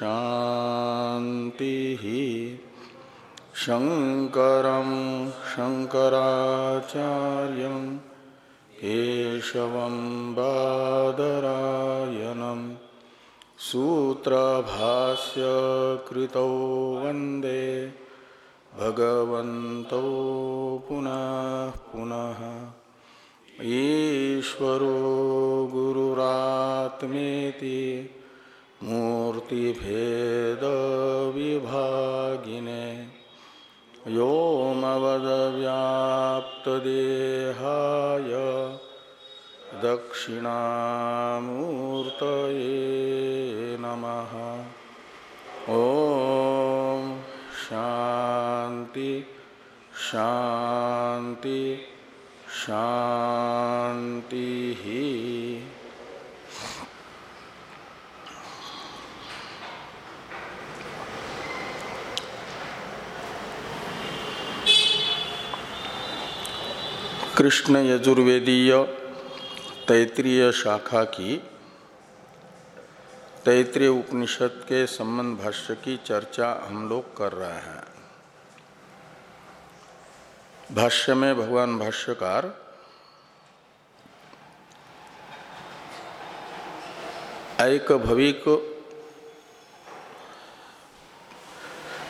शान्तिः शङ्करं शङ्कराचार्यं केशवं बादरायणं सूत्रभास्य कृतौ वंदे भगवन्तौ पुनः पुनः। ईश्वरो गुरुरात्मेति मूर्तिभेदविभागिने व्योमवदव्याप्तदेहाय दक्षिणामूर्तये नमः। ॐ शान्ति शान्ति शांति ही कृष्ण यजुर्वेदीय तैतृय शाखा की तैतृय उपनिषद के संबंध भाष्य की चर्चा हम लोग कर रहे हैं। भाष्य में भगवान भाष्यकार एक भविक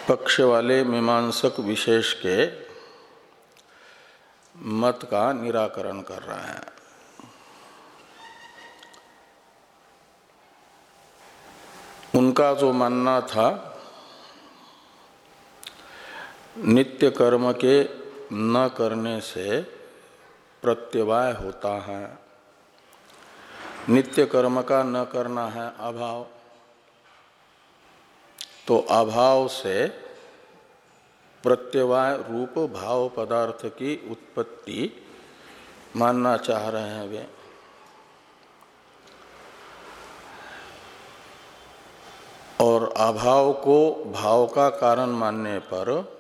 पक्ष वाले मीमांसक विशेष के मत का निराकरण कर रहे हैं। उनका जो मानना था, नित्य कर्म के न करने से प्रत्यवाय होता है। नित्य कर्म का न करना है अभाव। तो अभाव से प्रत्यवाय रूप भाव पदार्थ की उत्पत्ति मानना चाह रहे हैं वे। और अभाव को भाव का कारण मानने पर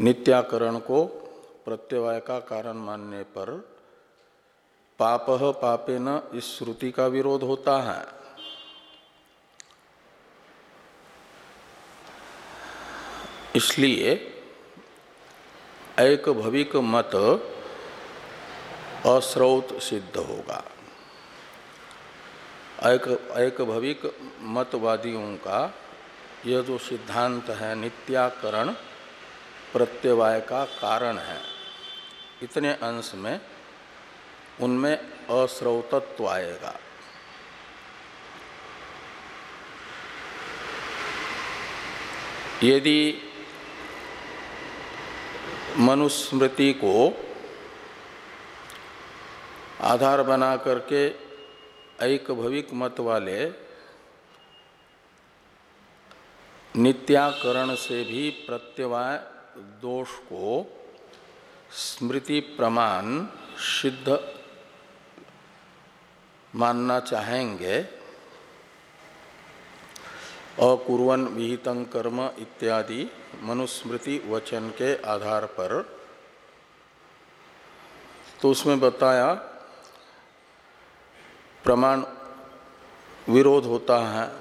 नित्याकरण को प्रत्यवाय का कारण मानने पर पाप पापे न इस श्रुति का विरोध होता है। इसलिए एक भविक मत अस्रोत सिद्ध होगा। एक एक भविक मतवादियों का यह जो सिद्धांत है, नित्याकरण प्रत्यवाय का कारण है। इतने अंश में उनमें अस्रोतत्व आएगा। यदि मनुस्मृति को आधार बना करके एक भविक मत वाले नित्याकरण से भी प्रत्यवाय दोष को स्मृति प्रमाण सिद्ध मानना चाहेंगे। अकुर्वन विहितं कर्म इत्यादि। मनुस्मृति वचन के आधार पर। तो उसमें बताया, प्रमाण विरोध होता है।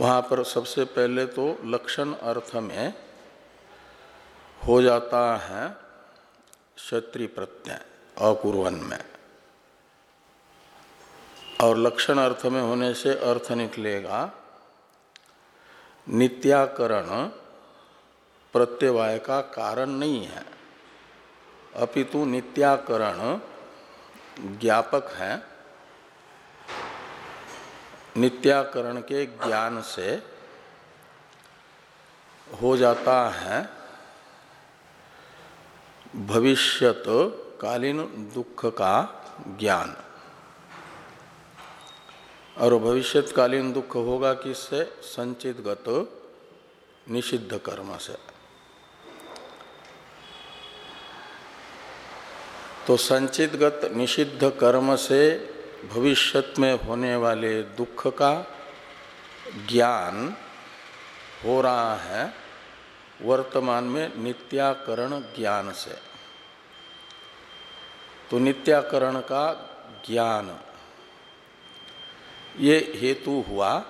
वहाँ पर सबसे पहले तो लक्षण अर्थ में हो जाता है क्षत्रि प्रत्यय अकुर्वन में। और लक्षण अर्थ में होने से अर्थ निकलेगा नित्याकरण प्रत्यवाय का कारण नहीं है। अपितु नित्याकरण ज्ञापक है। नित्याकरण के ज्ञान से हो जाता है। भविष्यत कालीन दुख का ज्ञान। और भविष्यकालीन दुख होगा किससे? संचित गत निषिद्ध कर्म से। तो संचित गत निषिद्ध कर्म से भविष्यत में होने वाले दुख का ज्ञान हो रहा है वर्तमान में नित्याकरण ज्ञान से। तो नित्याकरण का ज्ञान ये हेतु हुआ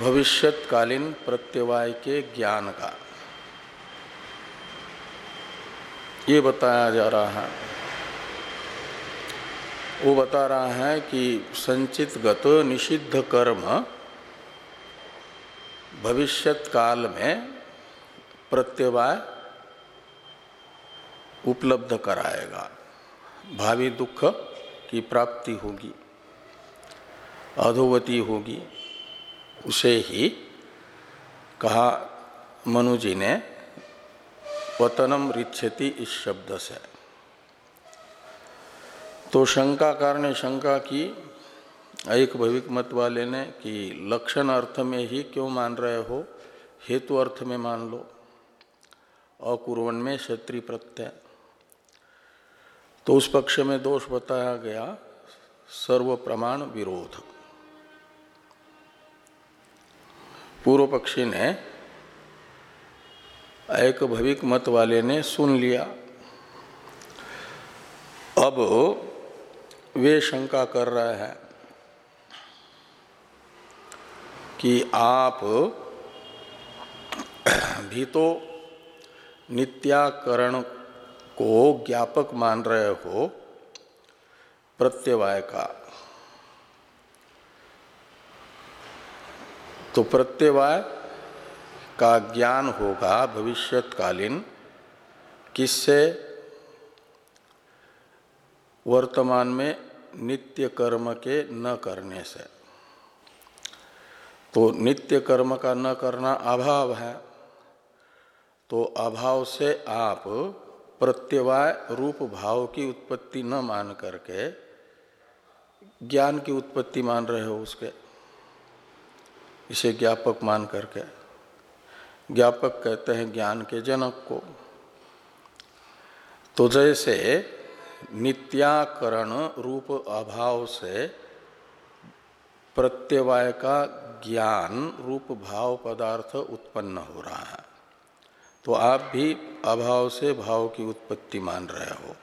भविष्यकालीन प्रत्यवाय के ज्ञान का। ये बताया जा रहा है। वो बता रहा है कि संचित गत निषिद्ध कर्म भविष्यत काल में प्रत्यवाय उपलब्ध कराएगा। भावी दुख की प्राप्ति होगी। अधोगति होगी। उसे ही कहा मनु जी ने पतनम रिच्छति इस शब्द से। तो शंकाकार ने शंका की, एक भविक मत वाले ने कि लक्षण अर्थ में ही क्यों मान रहे हो? हेतु अर्थ में मान लो। अकुर्वन में क्षत्रि प्रत्यय। तो उस पक्ष में दोष बताया गया सर्व प्रमाण विरोध। पूर्व पक्षी ने एक भविक मत वाले ने सुन लिया। अब वे शंका कर रहे हैं कि आप भी तो नित्याकरण को ज्ञापक मान रहे हो प्रत्यवाय का। तो प्रत्यवाय का ज्ञान होगा भविष्यकालीन किससे? वर्तमान में नित्य कर्म के न करने से। तो नित्य कर्म का न करना अभाव है। तो अभाव से आप प्रत्यवाय रूप भाव की उत्पत्ति न मान करके, ज्ञान की उत्पत्ति मान रहे हो उसके। इसे ज्ञापक मान करके। ज्ञापक कहते हैं ज्ञान के जनक को। तो जैसे नित्याकरण रूप अभाव से प्रत्यवाय का ज्ञान रूप भाव पदार्थ उत्पन्न हो रहा है तो आप भी अभाव से भाव की उत्पत्ति मान रहे हो।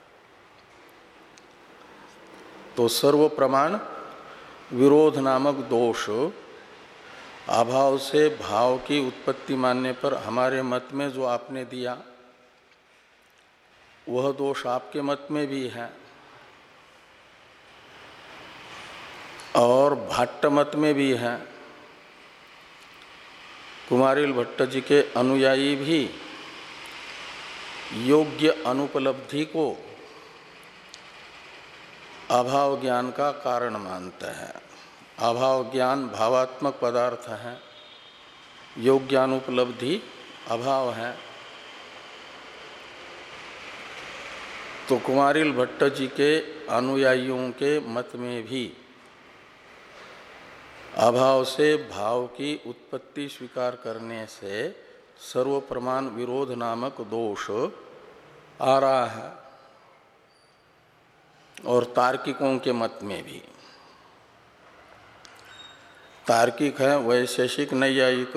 तो सर्व प्रमाण विरोध नामक दोष अभाव से भाव की उत्पत्ति मानने पर हमारे मत में जो आपने दिया, वह दोष आपके मत में भी है। और भाट्ट मत में भी है। कुमारिल भट्ट जी के अनुयायी भी योग्य अनुपलब्धि को अभाव ज्ञान का कारण मानते हैं। अभाव ज्ञान भावात्मक पदार्थ है। योग्यानुपलब्धि अभाव है। तो कुमारिल भट्ट जी के अनुयायियों के मत में भी अभाव से भाव की उत्पत्ति स्वीकार करने से सर्व प्रमाण विरोध नामक दोष आ रहा है। और तार्किकों के मत में भी। तार्किक है वैशेषिक नैयायिक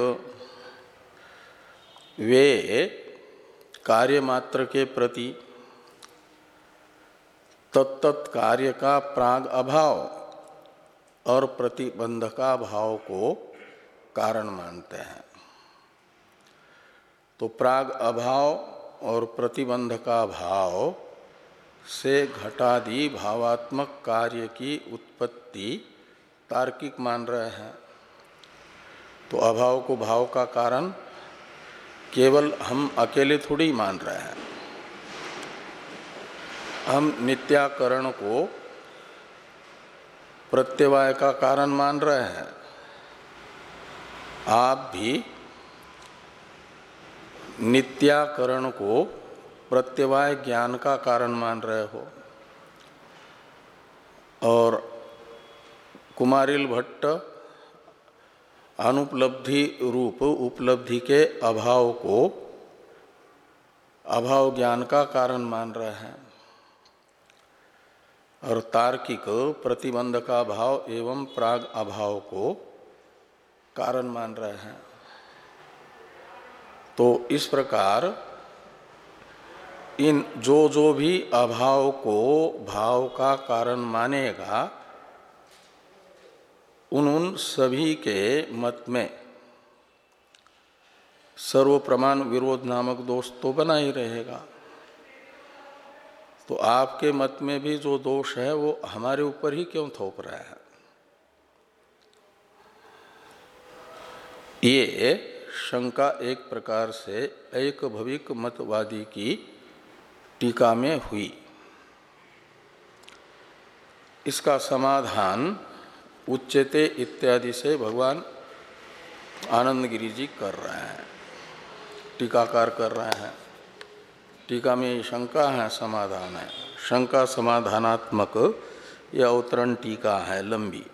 वे कार्य मात्र के प्रति तत्त कार्य का प्राग अभाव और प्रतिबंध का भाव को कारण मानते हैं। तो प्राग अभाव और प्रतिबंध का भाव से घटादि भावात्मक कार्य की उत्पत्ति तार्किक मान रहे हैं। तो अभाव को भाव का कारण केवल हम अकेले थोड़ी मान रहे हैं। हम नित्याकरण को प्रत्यवाय का कारण मान रहे हैं। आप भी नित्याकरण को प्रत्यवाय ज्ञान का कारण मान रहे हो। और कुमारिल भट्ट, अनुपलब्धि रूप उपलब्धि के अभाव को अभाव ज्ञान का कारण मान रहे हैं। और तार्किक प्रतिबंध का भाव एवं प्राग अभाव को कारण मान रहे हैं। तो इस प्रकार इन जो जो भी अभाव को भाव का कारण मानेगा उन उन सभी के मत में सर्व प्रमाण विरोध नामक दोष तो बना ही रहेगा। तो आपके मत में भी जो दोष है, वो हमारे ऊपर ही क्यों थोप रहा है? ये शंका एक प्रकार से एक भविक मतवादी की टीका में हुई। इसका समाधान उच्चते इत्यादि से भगवान आनंद गिरी जी कर रहे हैं। टीकाकार कर रहे हैं। टीका में शंका है, समाधान है। शंका समाधानात्मक यह अवतरण टीका है, लंबी।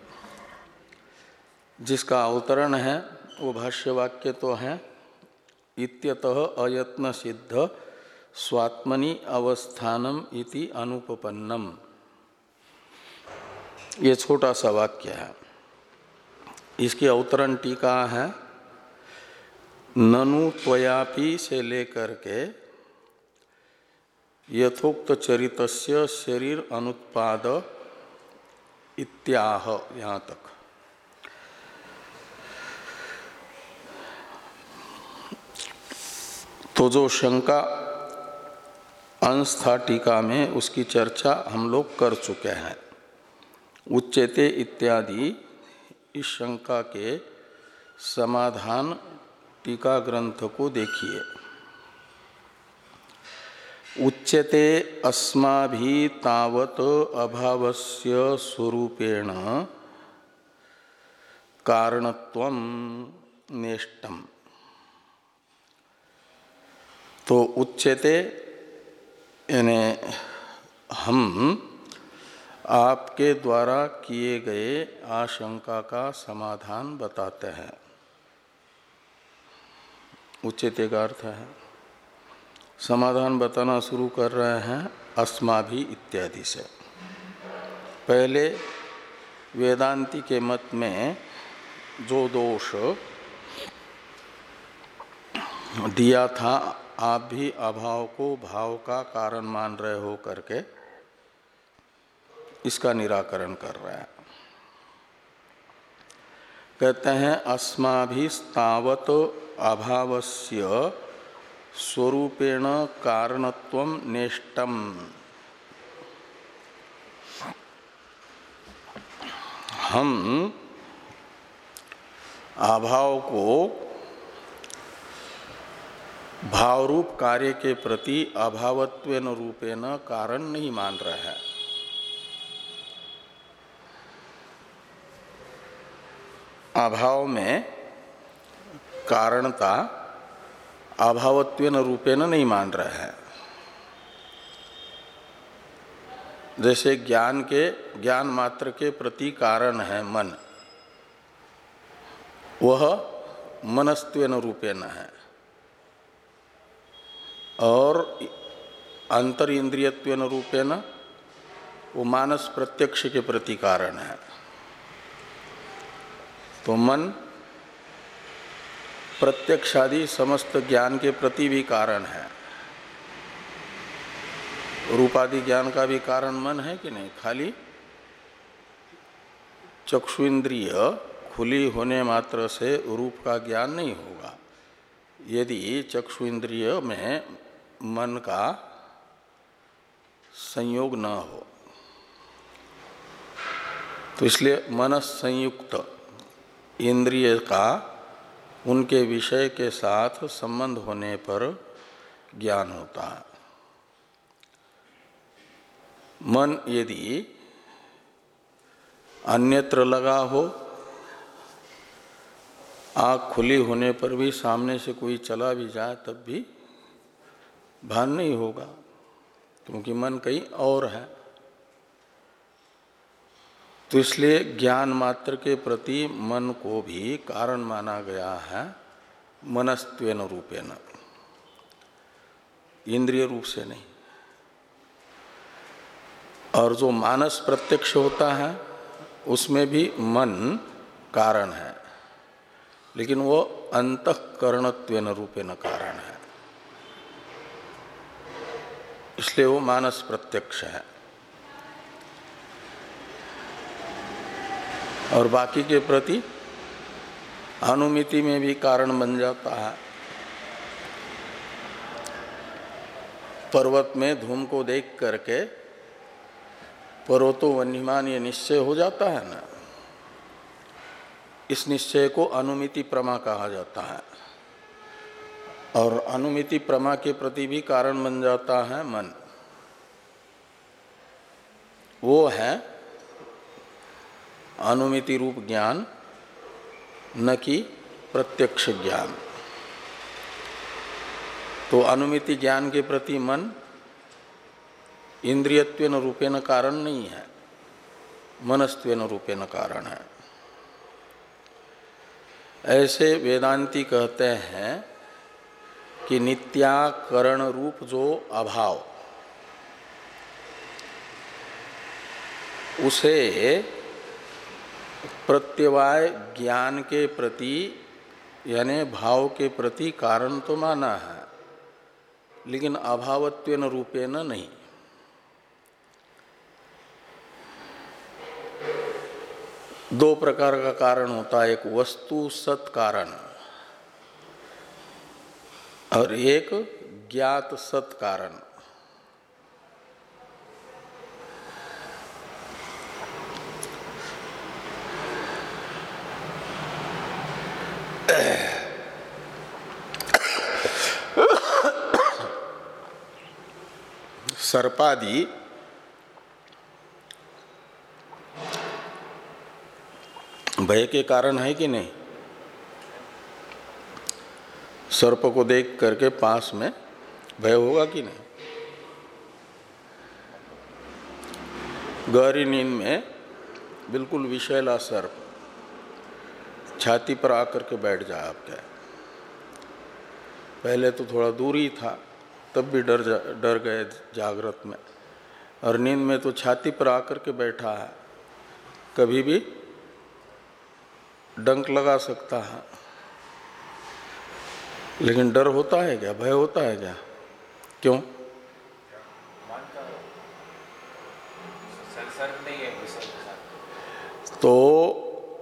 जिसका अवतरण है, वो भाष्य वाक्य तो है, इत्यतः अयत्न सिद्ध स्वात्मनि अवस्थानम इति अनुपन्नम ये छोटा सा वाक्य है। इसकी अवतरण टीका है, ननु त्वयापि से लेकर के यथोक्त चरितस्य शरीर अनुत्पाद इत्याह, यहाँ तक। तो जो शंका अंश था टीका में, उसकी चर्चा हम लोग कर चुके हैं। उच्चते इत्यादि इस शंका के समाधान टीका ग्रंथ को देखिए। उच्यते अस्मा भी तावत अभावस्य स्वरूपेण कारणत्व नेष्टम। तो उच्चते यानी हम आपके द्वारा किए गए आशंका का समाधान बताते हैं। उचित का अर्थ है। समाधान बताना शुरू कर रहे हैं अस्मा भी इत्यादि से। पहले वेदांति के मत में जो दोष दिया था, आप भी अभाव को भाव का कारण मान रहे हो करके इसका निराकरण कर रहा है। कहते हैं, अस्माभिस्तावत अभावस्य स्वरूपेण कारणत्व नेष्टम। हम अभाव को भावरूप कार्य के प्रति अभावत्व रूपेण कारण नहीं मान रहे हैं। अभाव में कारणता अभावत्व रूपेण नहीं मान रहे हैं। जैसे ज्ञान के, ज्ञान मात्र के प्रति कारण है मन। वह मनस्त्वेन रूपेण है। और अंतर इंद्रियत्वेन रूपेण वो मानस प्रत्यक्ष के प्रति कारण है। तो मन प्रत्यक्षादि समस्त ज्ञान के प्रति भी कारण है। रूपादि ज्ञान का भी कारण मन है कि नहीं? खाली चक्षु इंद्रिय खुली होने मात्र से रूप का ज्ञान नहीं होगा। यदि चक्षु इंद्रिय में मन का संयोग न हो तो इसलिए मन संयुक्त इंद्रिय का उनके विषय के साथ संबंध होने पर ज्ञान होता है। मन यदि अन्यत्र लगा हो, आँख खुली होने पर भी, सामने से कोई चला भी जाए, तब भी भान नहीं होगा, क्योंकि मन कहीं और है। तो इसलिए ज्ञान मात्र के प्रति मन को भी कारण माना गया है, मनस्त्वेन रूपेण। इंद्रिय रूप से नहीं। और जो मानस प्रत्यक्ष होता है, उसमें भी मन कारण है। लेकिन वो अंतकरणत्वेन रूपेण कारण है। इसलिए वो मानस प्रत्यक्ष है। और बाकी के प्रति अनुमिति में भी कारण बन जाता है। पर्वत में धूम को देख करके पर्वतो वन्यमान ये निश्चय हो जाता है ना। इस निश्चय को अनुमिति प्रमा कहा जाता है। और अनुमिति प्रमा के प्रति भी कारण बन जाता है मन। वो है अनुमिति रूप ज्ञान, न कि प्रत्यक्ष ज्ञान। तो अनुमिति ज्ञान के प्रति मन इंद्रियत्व रूपेण कारण नहीं है, मनस्त्वेन रूपेण कारण है। ऐसे वेदांती कहते हैं कि नित्याकरण रूप जो अभाव, उसे प्रत्यवाय ज्ञान के प्रति, यानी भाव के प्रति कारण तो माना है, लेकिन अभावत्व रूपेण नहीं। दो प्रकार का कारण होता है, एक वस्तु सत कारण, और एक ज्ञात सत कारण। सर्पादि, भय के कारण है कि नहीं? सर्प को देख करके पास में भय होगा कि नहीं? गहरी नींद में बिल्कुल विषैला सर्प छाती पर आकर के बैठ जाए आपके पहले तो थोड़ा दूर ही था। तब भी डर डर गए जागृत में। और नींद में तो छाती पर आकर के बैठा है। कभी भी डंक लगा सकता है। लेकिन डर होता है क्या? भय होता है क्या? क्यों? तो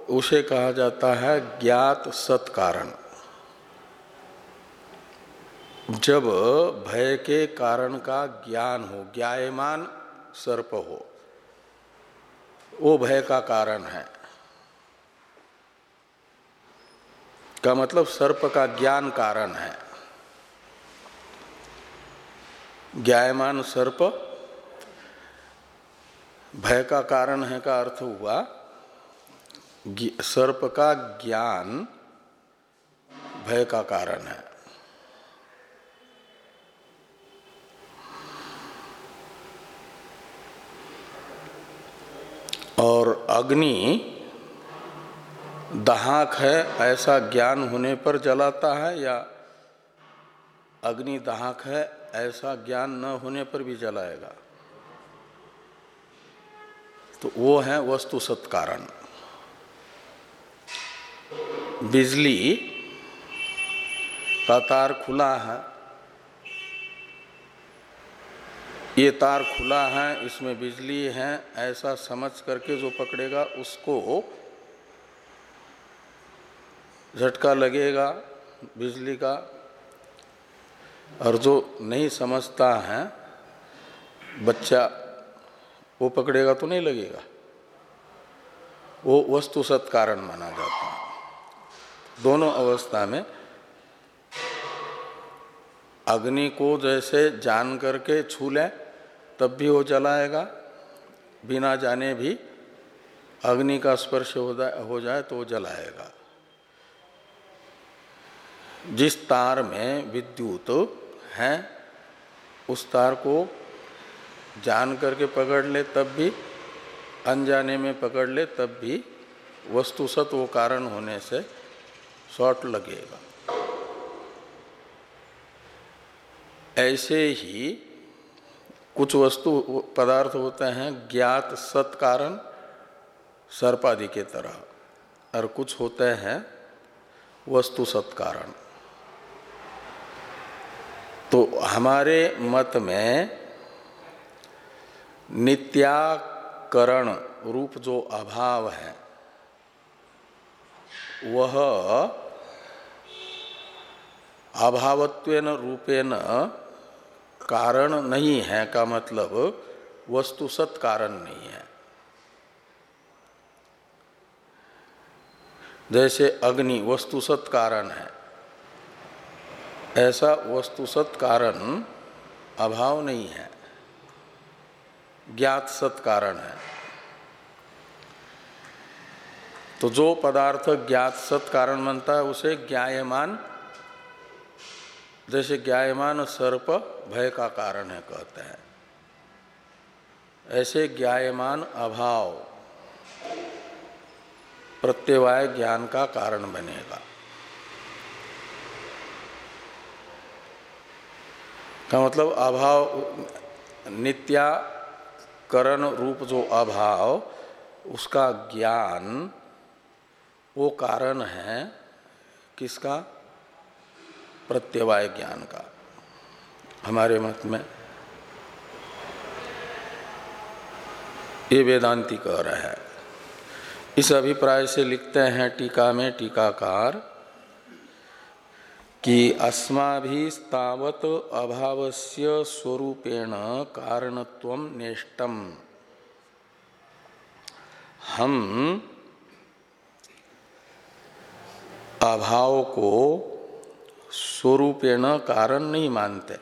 उसे कहा जाता है ज्ञात सत्कारण। जब भय के कारण का ज्ञान हो, ज्ञायमान सर्प हो, वो भय का कारण है। का मतलब सर्प का ज्ञान कारण है। ज्ञायमान सर्प, भय का कारण है का अर्थ हुआ सर्प का ज्ञान भय का कारण है। और अग्नि दहाक है, ऐसा ज्ञान होने पर जलाता है, या अग्नि दहाक है, ऐसा ज्ञान न होने पर भी जलाएगा। तो वो है वस्तु सत्कारण। बिजली का तार खुला है ये तार खुला है, इसमें बिजली है, ऐसा समझ करके जो पकड़ेगा उसको झटका लगेगा बिजली का। और जो नहीं समझता है, बच्चा वो पकड़ेगा तो नहीं लगेगा। वो वस्तु सत्कारण माना जाता है। दोनों अवस्था में अग्नि को जैसे जान करके छू ले तब भी वो जलाएगा, बिना जाने भी अग्नि का स्पर्श हो जाए तो वो जलाएगा। जिस तार में विद्युत है, उस तार को जान करके पकड़ ले, तब भी, अनजाने में पकड़ ले, तब भी वस्तुसत वो कारण होने से शॉर्ट लगेगा। ऐसे ही कुछ वस्तु पदार्थ होते हैं ज्ञात सत कारण सर्पादि के तरह। और कुछ होते हैं वस्तु सत्कारण तो हमारे मत में नित्याकरण रूप जो अभाव है, वह अभावत्वेन रूपेण कारण नहीं है का मतलब वस्तु सत कारण नहीं है। जैसे अग्नि वस्तुसत कारण है। ऐसा वस्तुसत कारण अभाव नहीं है। ज्ञात सत कारण है। तो जो पदार्थ ज्ञात सत कारण बनता है, उसे ज्ञायमान जैसे ज्ञायमान सर्प भय का कारण है कहते हैं। ऐसे ज्ञायमान अभाव प्रत्यवाय ज्ञान का कारण बनेगा। का मतलब अभाव नित्याकरण रूप जो अभाव, उसका ज्ञान वो कारण है किसका? प्रत्यवाय ज्ञान का। हमारे मत में ये वेदांति कह रहे हैं, इस अभिप्राय से लिखते हैं टीका में टीकाकार कि अस्माभिस्तावत अभावस्य स्वरूपेण कारणत्व नेष्टम। हम अभाव को स्वरूपेण कारण नहीं मानते।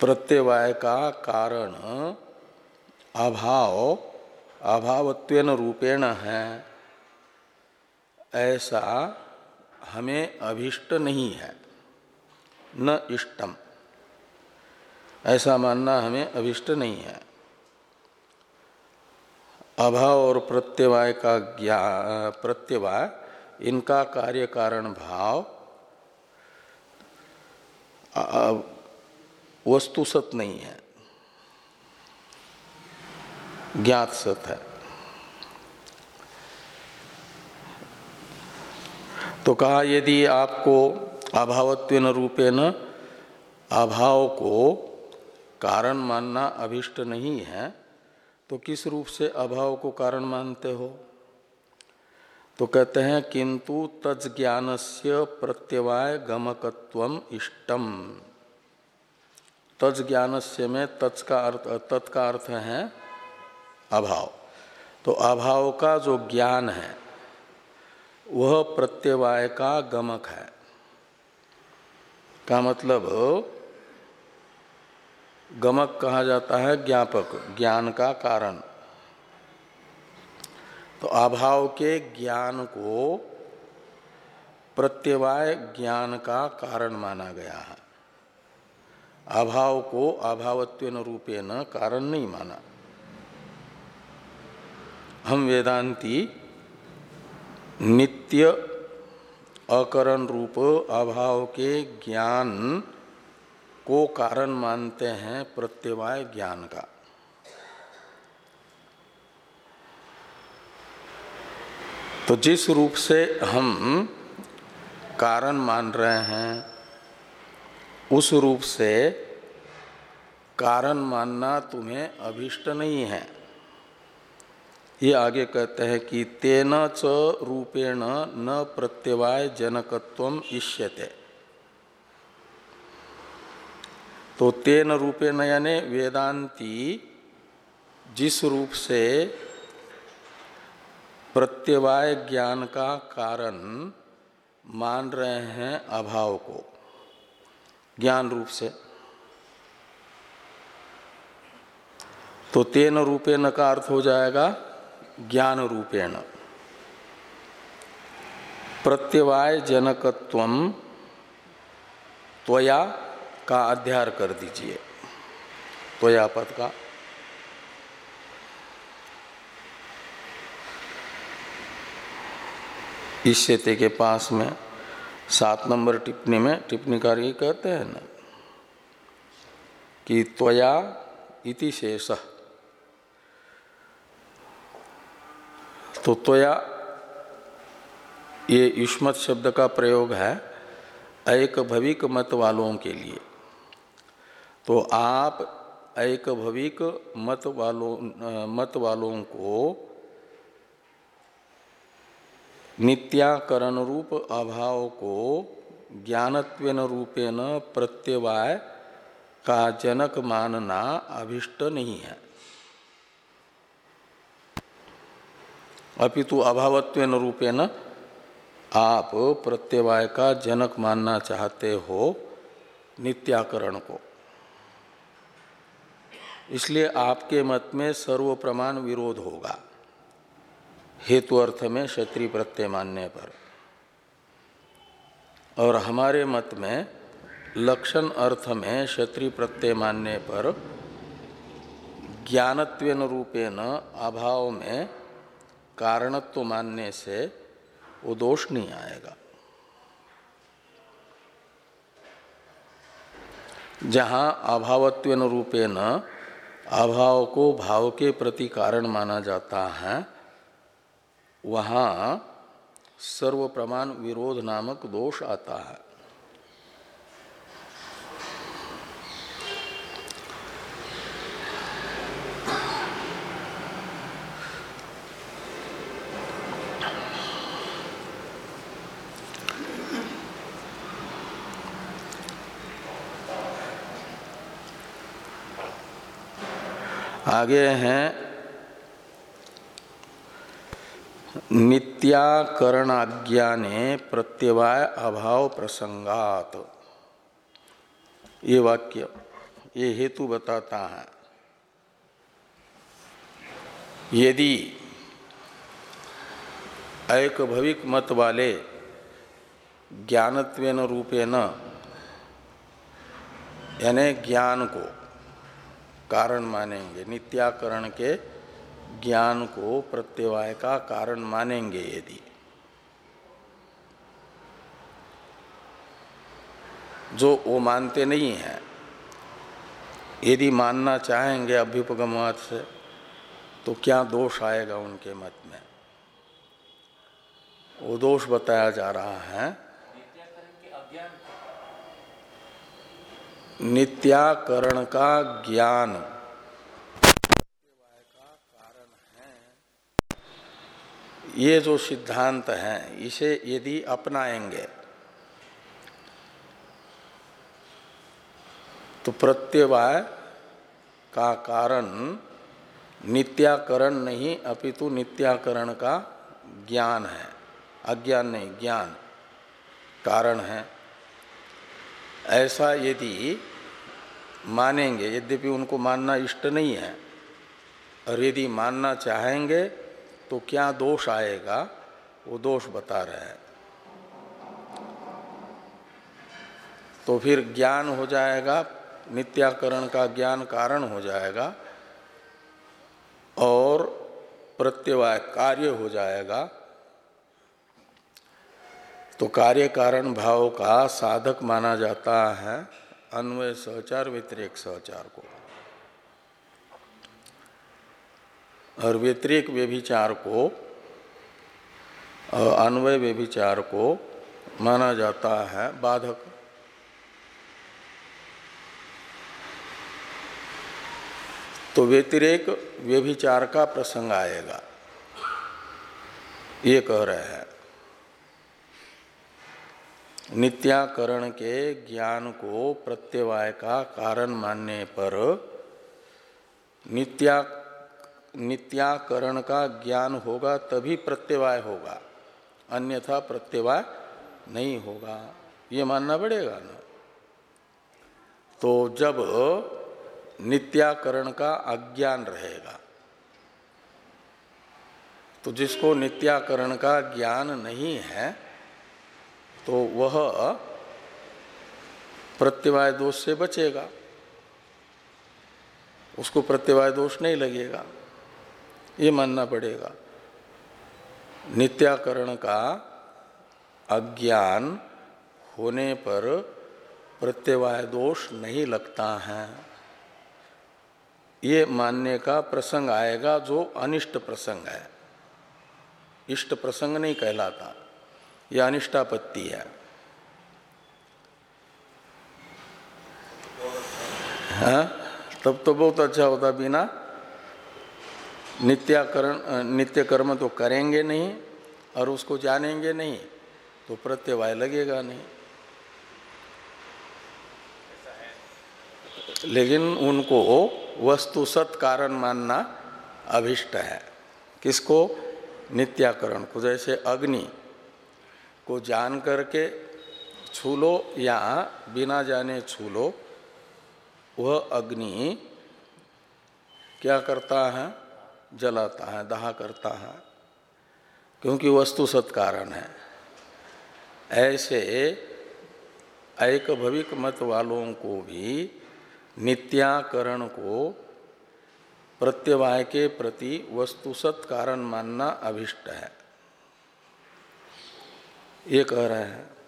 प्रत्यवाय का कारण अभाव, अभावत्वेन रूपेण है। ऐसा हमें अभिष्ट नहीं है, न इष्टम। ऐसा मानना हमें अभिष्ट नहीं है। अभाव और प्रत्यवाय का ज्ञा, प्रत्यवाय इनका कार्य कारण भाव वस्तुसत नहीं है ज्ञात सत है। तो कहा, यदि आपको अभावत्व रूपे न अभाव को कारण मानना अभिष्ट नहीं है तो किस रूप से अभाव को कारण मानते हो? तो कहते हैं, किंतु तज ज्ञान से प्रत्यवाय गमकत्व इष्टम। तज ज्ञान से में तत्का का अर्थ, तत् का अर्थ है अभाव। तो अभाव का जो ज्ञान है, वह प्रत्यवाय का गमक है। का मतलब गमक कहा जाता है ज्ञापक, ज्ञान का कारण। तो अभाव के ज्ञान को प्रत्यवाय ज्ञान का कारण माना गया है। अभाव को अभावत्व रूपे न कारण नहीं माना। हम वेदांती नित्य अकरण रूप अभाव के ज्ञान को कारण मानते हैं प्रत्यवाय ज्ञान का। तो जिस रूप से हम कारण मान रहे हैं, उस रूप से कारण मानना तुम्हें अभिष्ट नहीं है। ये आगे कहते हैं कि तेन च रूपेण न प्रत्यवाय जनकत्व इष्यते। तो तेन रूपेण यानी वेदांती जिस रूप से प्रत्यवाय ज्ञान का कारण मान रहे हैं अभाव को। ज्ञान रूप से। तो तेन रूपेण का अर्थ हो जाएगा ज्ञान रूपेण। प्रत्यवाय जनकत्व त्वया का अध्यार कर दीजिए। त्वया पद का। इस के पास में सात नंबर टिप्पणी में टिप्पणीकार कहते हैं ना, कि त्वया इति शेष। तो त्वया ये युष्मत शब्द का प्रयोग है एक भविक मत वालों के लिए। तो आप एक भविक मत वालों मत वालों को नित्याकरण रूप अभाव को ज्ञानत्वेन रूपेण प्रत्यवाय का जनक मानना अभिष्ट नहीं है। अपितु अभावत्वेन रूपेण आप प्रत्यवाय का जनक मानना चाहते हो नित्याकरण को। इसलिए आपके मत में सर्व प्रमाण विरोध होगा। हेतु अर्थ में क्षत्रिय प्रत्यय मानने पर। और हमारे मत में लक्षण अर्थ में क्षत्रिय प्रत्यय मानने पर ज्ञानत्वेन रूपेण अभाव में कारणत्व मानने से वो दोष नहीं आएगा। जहाँ अभावत्वेन रूपेण अभाव को भाव के प्रति कारण माना जाता है वहाँ सर्व प्रमाण विरोध नामक दोष आता है। आगे हैं नित्याकरणाज्ञाने प्रत्यवाय अभाव प्रसंगात ये वाक्य, ये हेतु बताता है। यदि एक भविक मत वाले ज्ञानत्वेन रूपेण, यानी ज्ञान को कारण मानेंगे, नित्याकरण के ज्ञान को प्रत्यवाय का कारण मानेंगे यदि। जो वो मानते नहीं हैं, यदि मानना चाहेंगे अभ्युपगमवाद से तो क्या दोष आएगा उनके मत में? वो दोष बताया जा रहा है। नित्याकरण का ज्ञान। ये जो सिद्धांत है, इसे यदि अपनाएँगे तो प्रत्यवाय का कारण नित्याकरण नहीं, अपितु नित्याकरण का ज्ञान है। अज्ञान नहीं, ज्ञान कारण है। ऐसा यदि मानेंगे, यद्यपि उनको मानना इष्ट नहीं है, और यदि मानना चाहेंगे तो क्या दोष आएगा? वो दोष बता रहे हैं। तो फिर ज्ञान हो जाएगा, नित्याकरण का ज्ञान कारण हो जाएगा और प्रत्यवाय कार्य हो जाएगा। तो कार्य कारण भाव का साधक माना जाता है अन्वय सहचार, व्यतिरेक सहचार को। और व्यतिरिक व्यभिचार को अन्वय व्यभिचार को माना जाता है बाधक। तो व्यतिरेक व्यभिचार का प्रसंग आएगा। ये कह रहे हैं। नित्याकरण के ज्ञान को प्रत्यवाय का कारण मानने पर नित्या नित्याकरण का ज्ञान होगा तभी प्रत्यवाय होगा। अन्यथा प्रत्यवाय नहीं होगा। ये मानना पड़ेगा ना? तो जब नित्याकरण का अज्ञान रहेगा तो जिसको नित्याकरण का ज्ञान नहीं है तो वह प्रत्यवाय दोष से बचेगा। उसको प्रत्यवाय दोष नहीं लगेगा। ये मानना पड़ेगा। नित्याकरण का अज्ञान होने पर प्रत्यवाय दोष नहीं लगता है। ये मानने का प्रसंग आएगा जो अनिष्ट प्रसंग है। इष्ट प्रसंग नहीं कहलाता यह अनिष्टापत्ति है। हाँ? तब तो बहुत अच्छा होता, बिना। नित्याकरण नित्य कर्म तो करेंगे नहीं और उसको जानेंगे नहीं तो प्रत्यवाय लगेगा नहीं। लेकिन उनको वस्तु सत कारण मानना अभिष्ट है। किसको? नित्याकरण को, जैसे अग्नि को जान करके छू लो या बिना जाने छू लो, वह अग्नि क्या करता है? जलाता है, दहा करता है, क्योंकि वस्तु सत्कारण है। ऐसे एक भविक मत वालों को भी नित्याकरण को प्रत्यवाय के प्रति वस्तुसत कारण मानना अभिष्ट है। ये कह रहे हैं।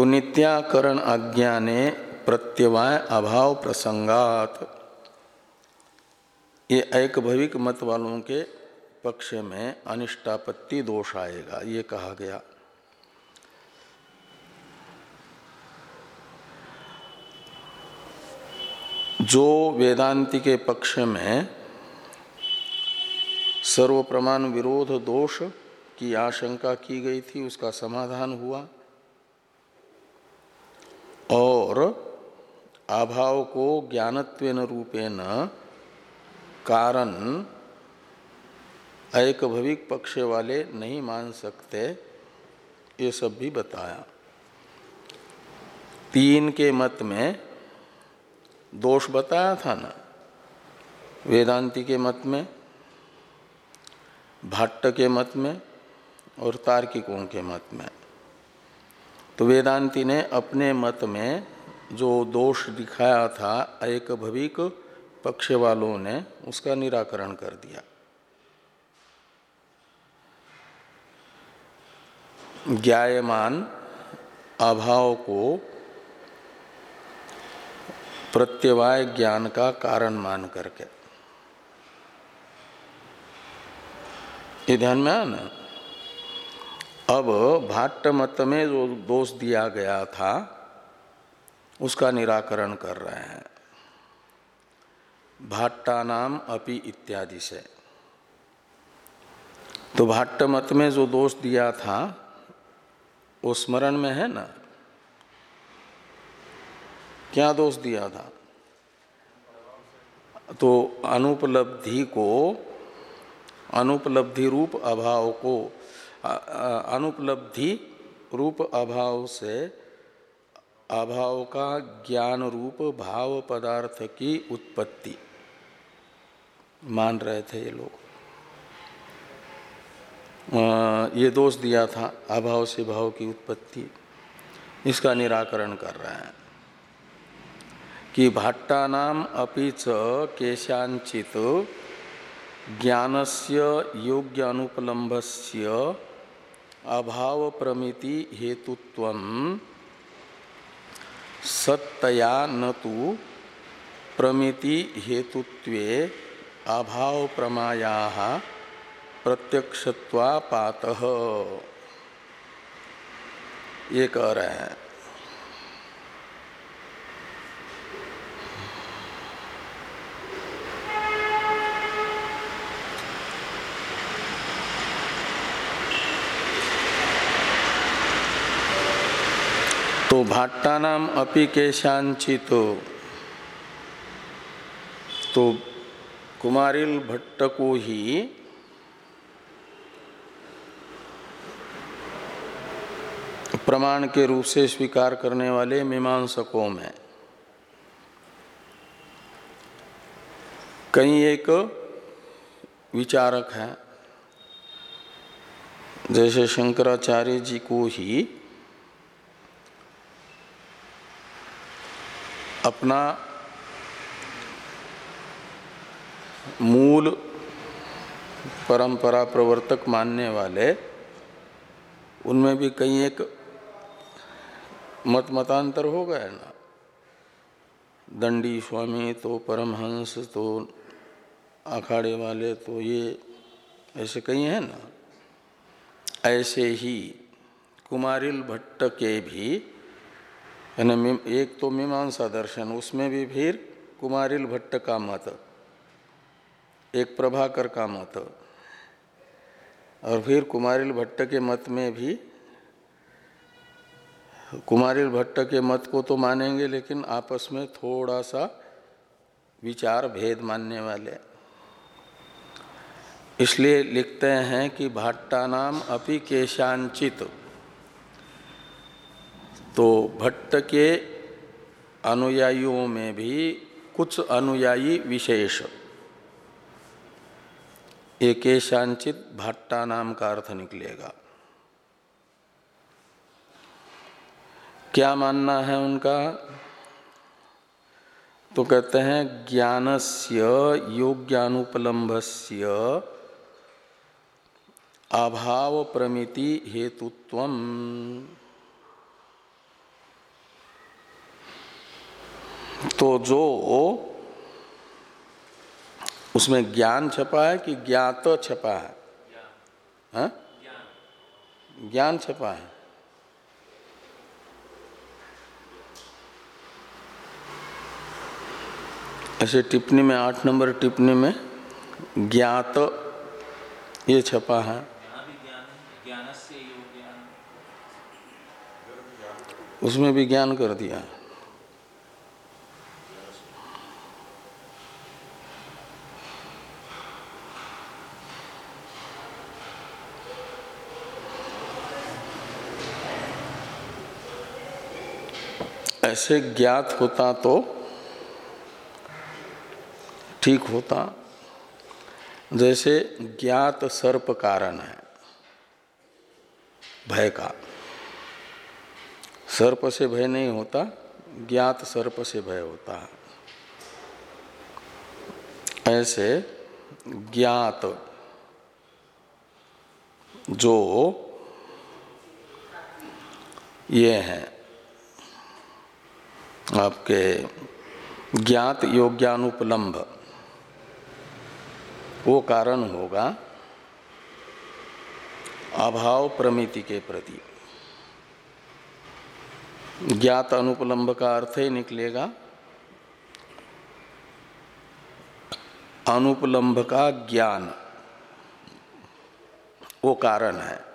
तो नित्याकरण अज्ञाने प्रत्यवाय अभाव प्रसंगात। ये एक भविक मत वालों के पक्ष में अनिष्टापत्ति दोष आएगा, ये कहा गया। जो वेदांति के पक्ष में सर्व प्रमाण विरोध दोष की आशंका की गई थी, उसका समाधान हुआ। और अभाव को ज्ञानत्वेन रूपेण कारण एक भविक पक्ष वाले नहीं मान सकते, ये सब भी बताया। तीन के मत में दोष बताया था ना, वेदांति के मत में भाट्ट के मत में और तार्किकों के मत में। तो वेदांति ने अपने मत में जो दोष दिखाया था एक भविक पक्ष वालों ने, उसका निराकरण कर दिया। ज्ञायमान अभाव को प्रत्यवाय ज्ञान का कारण मान करके। ये ध्यान में आया ना? अब भाट्ट मत में जो दोष दिया गया था, उसका निराकरण कर रहे हैं। भाट्टा नाम अपि इत्यादि से। तो भाट्ट मत में जो दोष दिया था, वो स्मरण में है ना? क्या दोष दिया था? तो अनुपलब्धि को, अनुपलब्धि रूप अभाव को अनुपलब्धि रूप अभाव से अभाव का ज्ञान रूप भाव पदार्थ की उत्पत्ति। मान रहे थे ये लोग। ये दोष दिया था अभाव से भाव की उत्पत्ति। इसका निराकरण कर रहे हैं कि भाट्टा नाम अपिच केशांचित ज्ञानस्य योग्य अनुपलम्भस्य अभाव प्रमिति हेतुत्व सत्तया न तो प्रमिति हेतुत्वे अभाव प्रमाया प्रत्यक्षत्वापात। ये कह रहे हैं। तो भाट्टा नाम अपि केशांचित तो कुमारिल भट्ट को ही प्रमाण के रूप से स्वीकार करने वाले मीमांसकों में कई एक विचारक हैं, जैसे शंकराचार्य जी को ही अपना मूल परंपरा प्रवर्तक मानने वाले, उनमें भी कई एक मत मतांतर हो गए ना? दंडी स्वामी तो परमहंस तो अखाड़े वाले तो ये ऐसे कई हैं ना? ऐसे ही कुमारिल भट्ट के भी यानी एक तो मीमांसा दर्शन, उसमें भी फिर कुमारिल भट्ट का मत एक प्रभाकर का मत और फिर कुमारिल भट्ट के मत में भी, कुमारिल भट्ट के मत को तो मानेंगे, लेकिन आपस में थोड़ा सा विचार भेद मानने वाले इसलिए लिखते हैं कि भाट्टा नाम अपि केशांचित। तो भट्ट के अनुयायियों में भी कुछ अनुयायी विशेष। एकेशांचित भाट्टा नाम का अर्थ निकलेगा। क्या मानना है उनका? तो कहते हैं, ज्ञानस्य योग्यानुपलम्भस्य अभाव प्रमिति हेतुत्व तो जो उसमें ज्ञान छपा है कि ज्ञात छपा है? हाँ? ज्ञान छपा है। ऐसे टिप्पणी में, आठ नंबर टिप्पणी में, ज्ञात, ये छपा है। उसमें भी ज्ञान कर दिया ऐसे ज्ञात होता तो ठीक होता। जैसे ज्ञात सर्प कारण है, भय का। सर्प से भय नहीं होता, ज्ञात सर्प से भय होता। है ऐसे ज्ञात जो ये हैं आपके ज्ञात योग्यानुपलम्भ वो कारण होगा अभाव प्रमिति के प्रति। ज्ञात अनुपलम्ब का अर्थ ही निकलेगा अनुपलम्ब का ज्ञान। वो कारण है।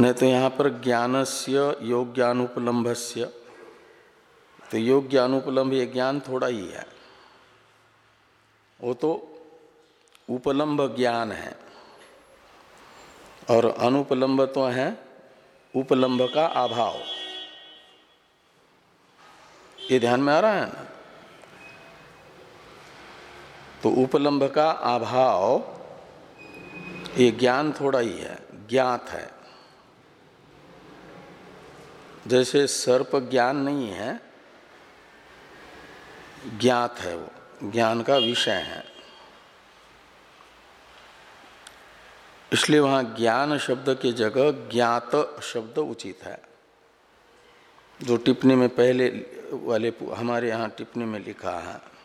नहीं तो यहाँ पर ज्ञानस्य, योग्यानुपलम्भस्य। तो योग्यानुपलम्ब ये ज्ञान थोड़ा ही है। वो तो उपलम्ब ज्ञान है। और अनुपलम्ब तो है उपलम्ब का अभाव। ये ध्यान में आ रहा है ना? तो उपलम्ब का अभाव ये ज्ञान थोड़ा ही है, ज्ञात है। जैसे सर्प ज्ञान नहीं है, ज्ञात है वो, ज्ञान का विषय है। इसलिए वहाँ ज्ञान शब्द की जगह ज्ञात शब्द उचित है। जो टिप्पणी में पहले वाले हमारे यहाँ टिप्पणी में लिखा है।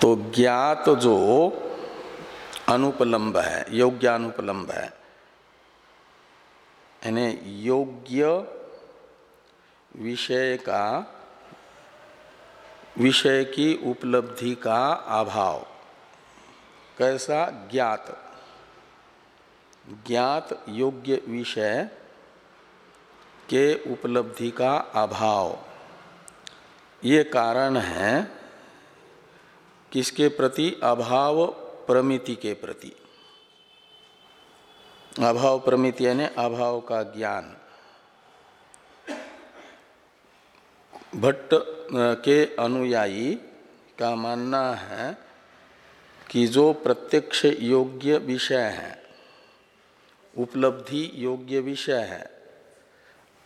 तो ज्ञात जो अनुपलम्ब है योग्यानुपलम्ब है। यानी योग्य विषय का, विषय की उपलब्धि का अभाव। कैसा? ज्ञात। ज्ञात योग्य विषय के उपलब्धि का अभाव। ये कारण है किसके प्रति अभाव प्रमिति के प्रति। अभाव प्रमिति यानी अभाव का ज्ञान। भट्ट के अनुयायी का मानना है कि जो प्रत्यक्ष योग्य विषय है, उपलब्धि योग्य विषय है,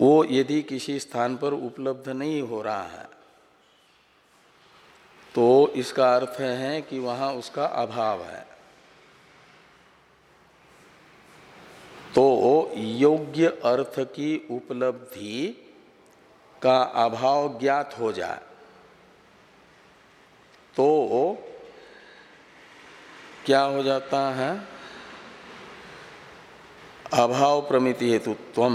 वो यदि किसी स्थान पर उपलब्ध नहीं हो रहा है तो इसका अर्थ है कि वहाँ उसका अभाव है। तो योग्य अर्थ की उपलब्धि का अभाव ज्ञात हो जाए। तो क्या हो जाता है? अभाव प्रमिति हेतुत्व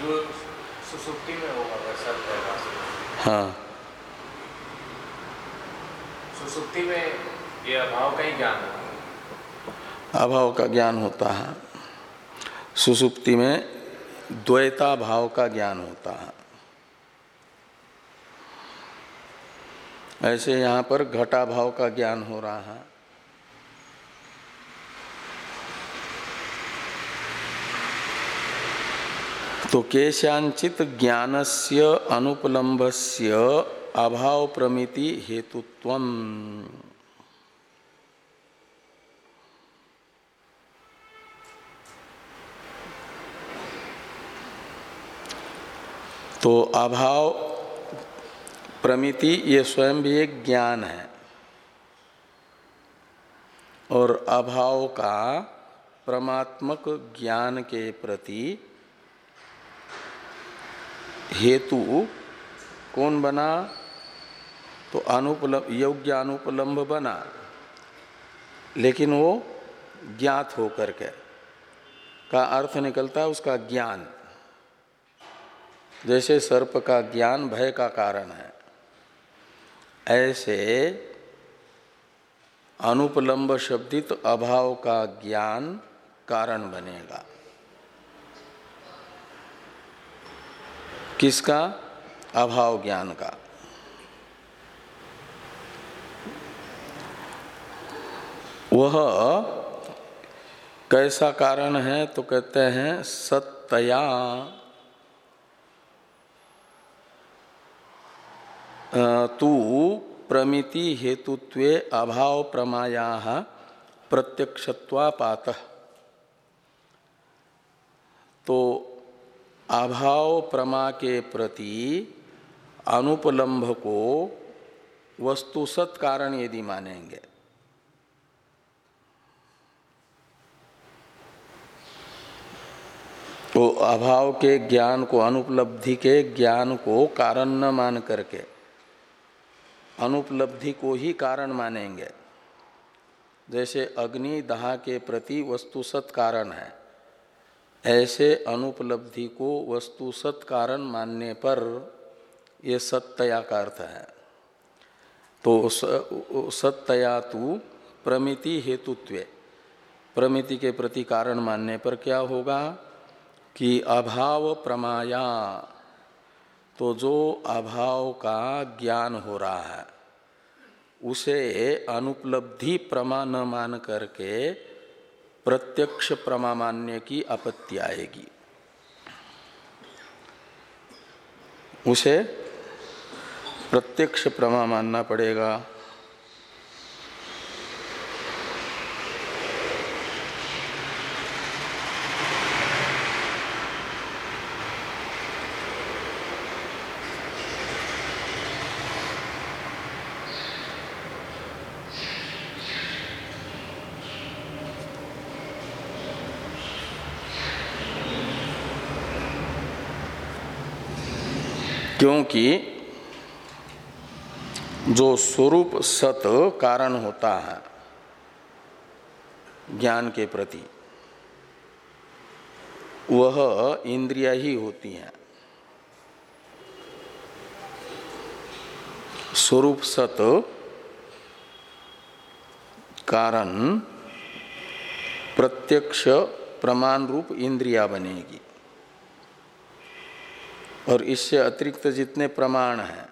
जो सुसुप्ति में होगा वैसा हाँ सुसुप्ति में ये अभाव का ही ज्ञान होगा अभाव का ज्ञान होता है सुसुप्ति में द्वैता भाव का ज्ञान होता है ऐसे यहाँ पर घटा भाव का ज्ञान हो रहा है तो केशांचित ज्ञानस्य अनुपलम्भस्य अभाव प्रमिति हेतुत्व तो अभाव प्रमिति ये स्वयं भी एक ज्ञान है। और अभाव का परमात्मक ज्ञान के प्रति हेतु कौन बना? तो अनुपलम्ब योग्य अनुपलम्ब बना। लेकिन वो ज्ञात हो करके का अर्थ निकलता है उसका ज्ञान। जैसे सर्प का ज्ञान भय का कारण है, ऐसे अनुपलम्ब शब्दित अभाव का ज्ञान कारण बनेगा। किसका? अभाव ज्ञान का। वह कैसा कारण है? तो कहते हैं सत्तया। तू प्रमिति हेतुत्वे अभाव प्रमाया प्रत्यक्षत्वापात। तो अभाव प्रमा के प्रति अनुपलम्भ को वस्तु सत कारण यदि मानेंगे। तो अभाव के ज्ञान को, अनुपलब्धि के ज्ञान को कारण न मान करके, अनुपलब्धि को ही कारण मानेंगे। जैसे अग्नि, दहा के प्रति वस्तु सत कारण है। ऐसे अनुपलब्धि को वस्तु सत कारण मानने पर ये सत्तया का अर्थ है। तो सत्तया तु प्रमिति हेतुत्व। प्रमिति के प्रति कारण मानने पर क्या होगा कि अभाव प्रमाया। तो जो अभाव का ज्ञान हो रहा है, उसे अनुपलब्धि प्रमा न मान करके प्रत्यक्ष प्रमा मानने की आपत्ति आएगी। उसे प्रत्यक्ष प्रमा मानना पड़ेगा। क्योंकि जो स्वरूप सत कारण होता है, ज्ञान के प्रति, वह इंद्रिया ही होती हैं। स्वरूप सत कारण प्रत्यक्ष प्रमाण रूप इंद्रिया बनेगी। और इससे अतिरिक्त जितने प्रमाण हैं,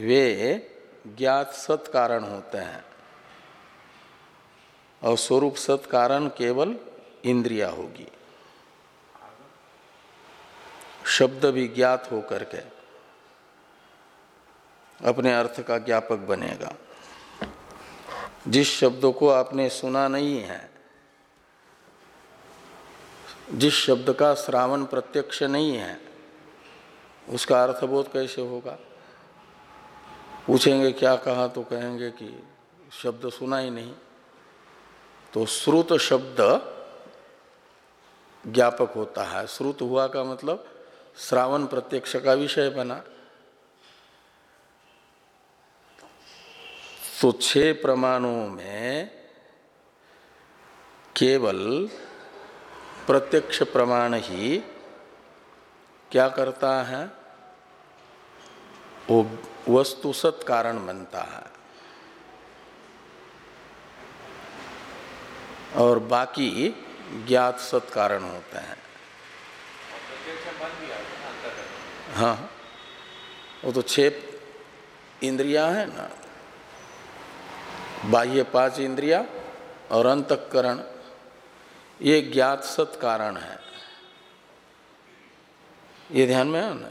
वे ज्ञात सत कारण होते हैं। और स्वरूप सत कारण केवल इंद्रिया होगी। शब्द भी ज्ञात हो करके अपने अर्थ का ज्ञापक बनेगा। जिस शब्द को आपने सुना नहीं है जिस शब्द का श्रावण प्रत्यक्ष नहीं है, उसका अर्थबोध कैसे होगा? पूछेंगे क्या कहा तो कहेंगे कि शब्द सुना ही नहीं। तो श्रुत शब्द ज्ञापक होता है। श्रुत हुआ का मतलब श्रावण प्रत्यक्ष का विषय बना। तो छह प्रमाणों में केवल प्रत्यक्ष प्रमाण ही क्या करता है? वो वस्तु सत कारण बनता है। और बाकी ज्ञात सत कारण होते हैं। हाँ। वो तो छह इंद्रिया है ना। बाह्य पाँच इंद्रिया और अंतकरण। ये ज्ञात सत कारण है। ये ध्यान में है। ना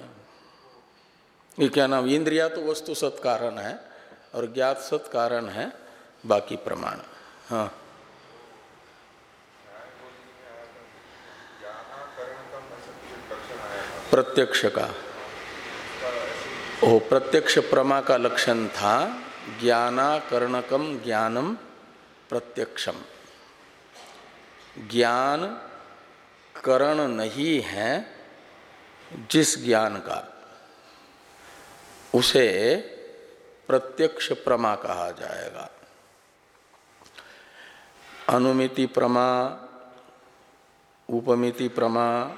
ये क्या नाम, इंद्रिया तो वस्तु सत कारण है और ज्ञात सत कारण है बाकी प्रमाण। हाँ। प्रत्यक्ष का। ओ प्रत्यक्ष प्रमा का लक्षण था ज्ञानाकर्णकम ज्ञानम प्रत्यक्षम। ज्ञान करण नहीं है जिस ज्ञान का, उसे प्रत्यक्ष प्रमा कहा जाएगा। अनुमिति प्रमा, उपमिति प्रमा,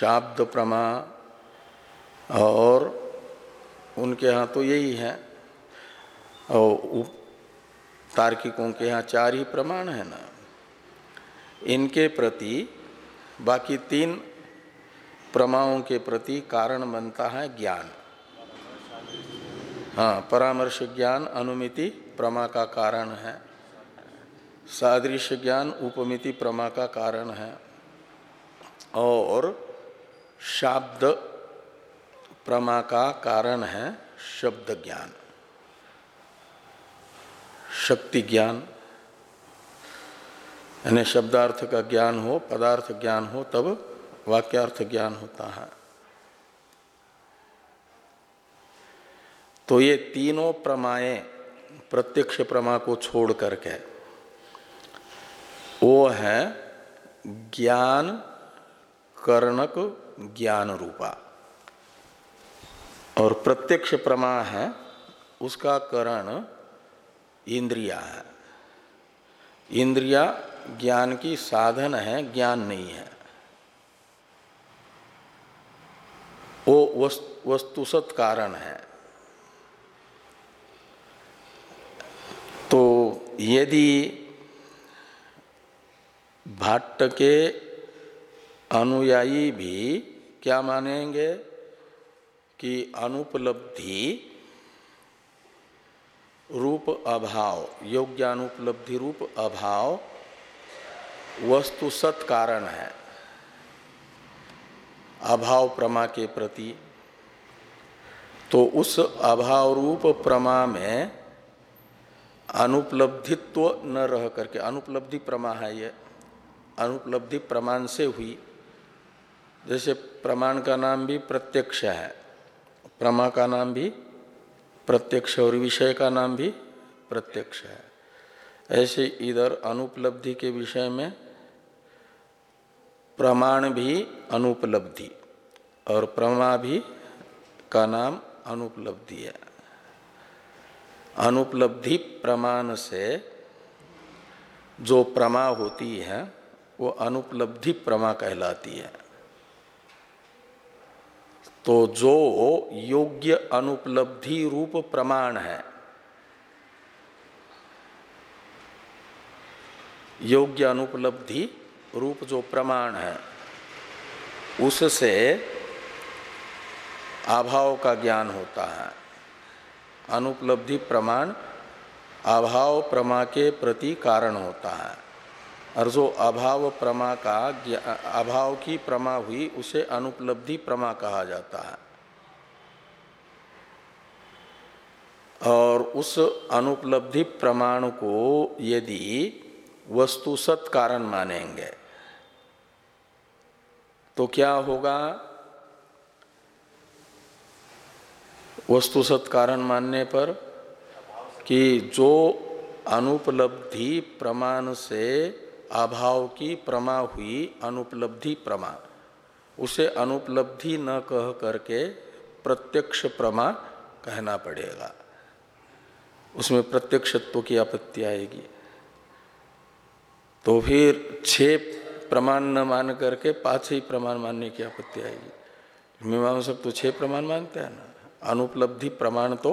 शाब्द प्रमा, और उनके यहाँ तो यही है। और तार्किकों के यहाँ चार ही प्रमाण है ना। इनके प्रति, बाकी तीन प्रमाओं के प्रति कारण बनता है ज्ञान। हाँ परामर्श ज्ञान, अनुमिति, प्रमा का कारण है। सादृश्य ज्ञान, उपमिति, प्रमा का कारण है। और शाब्द, प्रमा का कारण है शब्द ज्ञान। शक्ति ज्ञान। यानी शब्दार्थ का ज्ञान हो, पदार्थ ज्ञान हो, तब वाक्यार्थ ज्ञान होता है। तो ये तीनों प्रमाएँ प्रत्यक्ष प्रमा को छोड़ करके, वो है ज्ञान कर्णक ज्ञान रूपा। और प्रत्यक्ष प्रमा है, उसका करण इंद्रिया है। इंद्रिया ज्ञान की साधन है, ज्ञान नहीं है। वो वस्तुसत कारण है। तो यदि भाट्ट के अनुयायी भी क्या मानेंगे कि अनुपलब्धि, रूप अभाव योग्य अनुपलब्धि रूप अभाव वस्तु सत कारण है। अभाव प्रमा के प्रति। तो उस अभाव रूप प्रमा में अनुपलब्धित्व न रह करके, अनुपलब्धि प्रमा है ये, अनुपलब्धि प्रमाण से हुई। जैसे प्रमाण का नाम भी प्रत्यक्ष है, प्रमा का नाम भी प्रत्यक्ष और विषय का नाम भी प्रत्यक्ष है। ऐसे इधर अनुपलब्धि के विषय में प्रमाण भी अनुपलब्धि और प्रमा भी का नाम अनुपलब्धि है। अनुपलब्धि प्रमाण से जो प्रमा होती है, वो अनुपलब्धि प्रमा कहलाती है। तो जो योग्य अनुपलब्धि रूप प्रमाण है, योग्य अनुपलब्धि रूप जो प्रमाण है, उससे अभाव का ज्ञान होता है। अनुपलब्धि प्रमाण अभाव प्रमा के प्रति कारण होता है। और जो अभाव प्रमा का अभाव की प्रमा हुई, उसे अनुपलब्धि प्रमा कहा जाता है। और उस अनुपलब्धि प्रमाण को यदि वस्तु सत कारण मानेंगे। तो क्या होगा? वस्तु सत कारण मानने पर कि जो अनुपलब्धि प्रमाण से अभाव की प्रमा हुई, अनुपलब्धि प्रमा, उसे अनुपलब्धि न कह करके प्रत्यक्ष प्रमा कहना पड़ेगा। उसमें प्रत्यक्षत्व की आपत्ति आएगी। तो फिर छह प्रमाण न मान करके पाँच ही प्रमाण मानने की आपत्ति आएगी। मीमांसक तो छह प्रमाण मानते हैं ना। अनुपलब्धि प्रमाण तो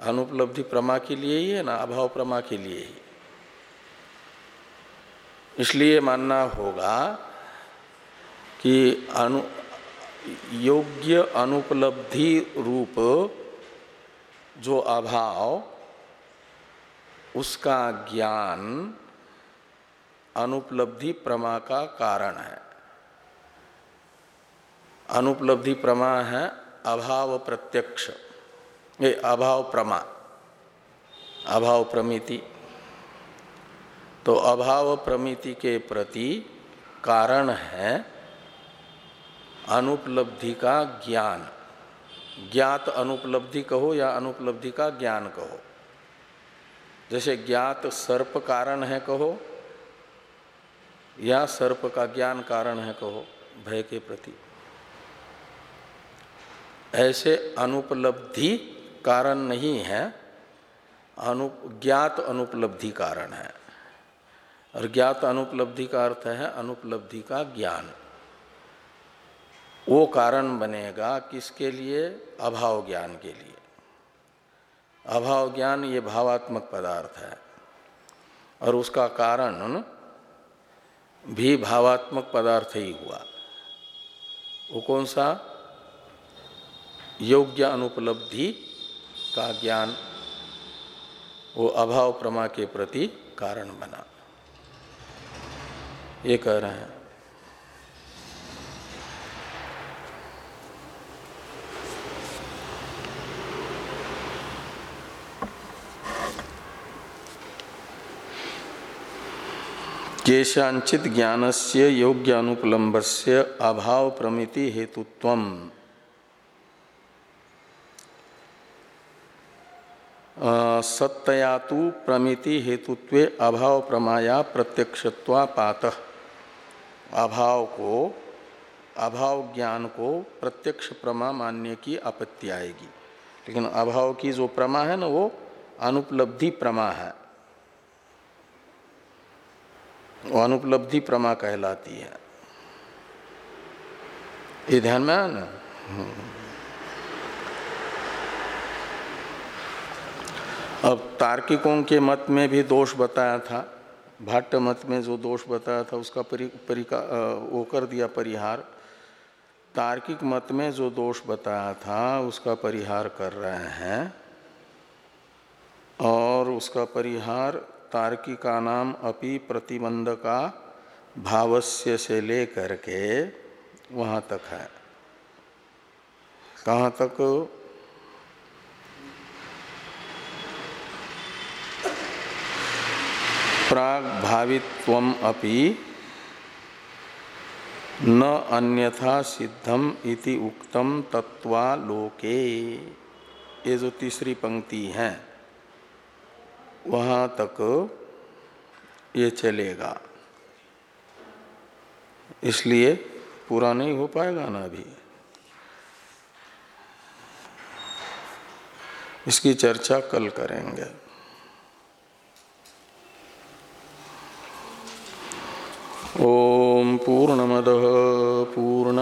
अनुपलब्धि प्रमा के लिए ही है ना, अभाव प्रमा के लिए ही। इसलिए मानना होगा कि अनु, योग्य अनुपलब्धि रूप जो अभाव, उसका ज्ञान अनुपलब्धि प्रमा का कारण है। अनुपलब्धि प्रमा है अभाव प्रत्यक्ष। ये अभाव प्रमा। अभाव प्रमिति। तो अभाव प्रमिति के प्रति कारण है अनुपलब्धि का ज्ञान। ज्ञात अनुपलब्धि कहो या अनुपलब्धि का ज्ञान कहो। जैसे ज्ञात सर्प कारण है कहो या सर्प का ज्ञान कारण है कहो, भय के प्रति। ऐसे अनुपलब्धि कारण नहीं है, अनु, ज्ञात अनुपलब्धि कारण है। और ज्ञात अनुपलब्धि का अर्थ है अनुपलब्धि का ज्ञान। वो कारण बनेगा किसके लिए? अभाव ज्ञान के लिए। अभाव ज्ञान ये भावात्मक पदार्थ है। और उसका कारण भी भावात्मक पदार्थ ही हुआ। वो कौन सा? योग्य अनुपलब्धि का ज्ञान। वो अभाव प्रमा के प्रति कारण बना। ये कह रहे हैं। केशाचित ज्ञान से योग्य अनुपलम्ब से अभाव प्रमिति हेतुत्व सत्तया तो प्रमिति हेतुत्व अभाव प्रमाया प्रत्यक्षत्वापात अभाव को अभाव ज्ञान को प्रत्यक्ष प्रमा मानने की आपत्ति आएगी। लेकिन अभाव की जो प्रमा है ना, वो अनुपलब्धि प्रमा है। वो अनुपलब्धि प्रमा कहलाती है। ये ध्यान में आया ना? अब तार्किकों के मत में भी दोष बताया था भाट्ट मत में जो दोष बताया था उसका परि, परिका वो कर दिया परिहार। तार्किक मत में जो दोष बताया था उसका परिहार कर रहे हैं। और उसका परिहार तार्किका नाम अपि प्रतिबंध का भावस्य से ले करके वहाँ तक है। कहाँ तक? प्राग भावित्व अपि न अन्यथा सिद्धम इति उक्तम तत्वा लोके ये जो तीसरी पंक्ति है वहाँ तक ये चलेगा। इसलिए पूरा नहीं हो पाएगा ना अभी। इसकी चर्चा कल करेंगे। ओम पूर्ण पूर्णमद पूर्ण